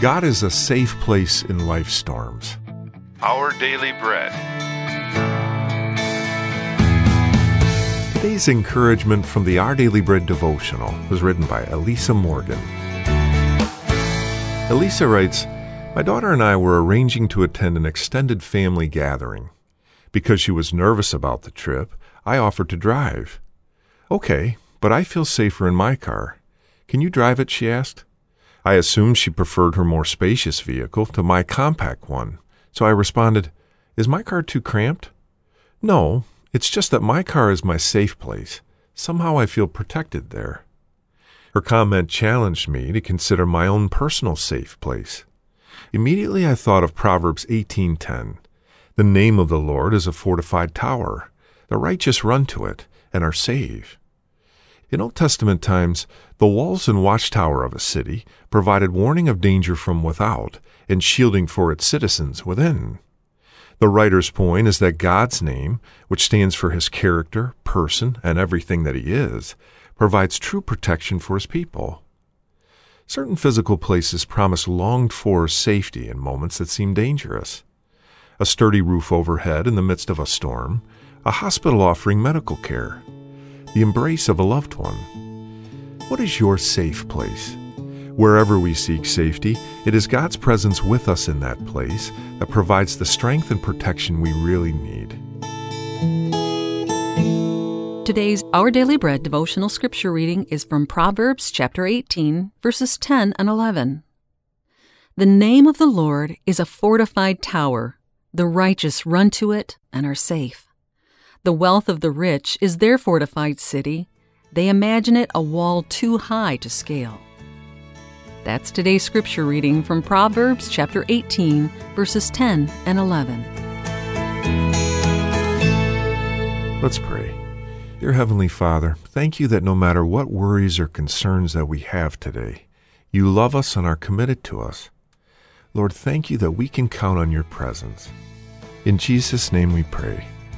God is a safe place in life's storms. Our Daily Bread. Today's encouragement from the Our Daily Bread devotional was written by Elisa Morgan. Elisa writes, My daughter and I were arranging to attend an extended family gathering. Because she was nervous about the trip, I offered to drive. Okay, but I feel safer in my car. Can you drive it? she asked. I assumed she preferred her more spacious vehicle to my compact one, so I responded, Is my car too cramped? No, it's just that my car is my safe place. Somehow I feel protected there. Her comment challenged me to consider my own personal safe place. Immediately I thought of Proverbs 18:10. The name of the Lord is a fortified tower. The righteous run to it and are saved. In Old Testament times, the walls and watchtower of a city provided warning of danger from without and shielding for its citizens within. The writer's point is that God's name, which stands for his character, person, and everything that he is, provides true protection for his people. Certain physical places promise longed for safety in moments that seem dangerous. A sturdy roof overhead in the midst of a storm, a hospital offering medical care, the embrace of a loved one. What is your safe place? Wherever we seek safety, it is God's presence with us in that place that provides the strength and protection we really need. Today's Our Daily Bread devotional scripture reading is from Proverbs chapter 18, verses 10 and 11. The name of the Lord is a fortified tower. The righteous run to it and are safe. The wealth of the rich is their fortified city. They imagine it a wall too high to scale. That's today's scripture reading from Proverbs chapter 18, verses 10 and 11. Let's pray. Dear Heavenly Father, thank you that no matter what worries or concerns that we have today, you love us and are committed to us. Lord, thank you that we can count on your presence. In Jesus' name we pray.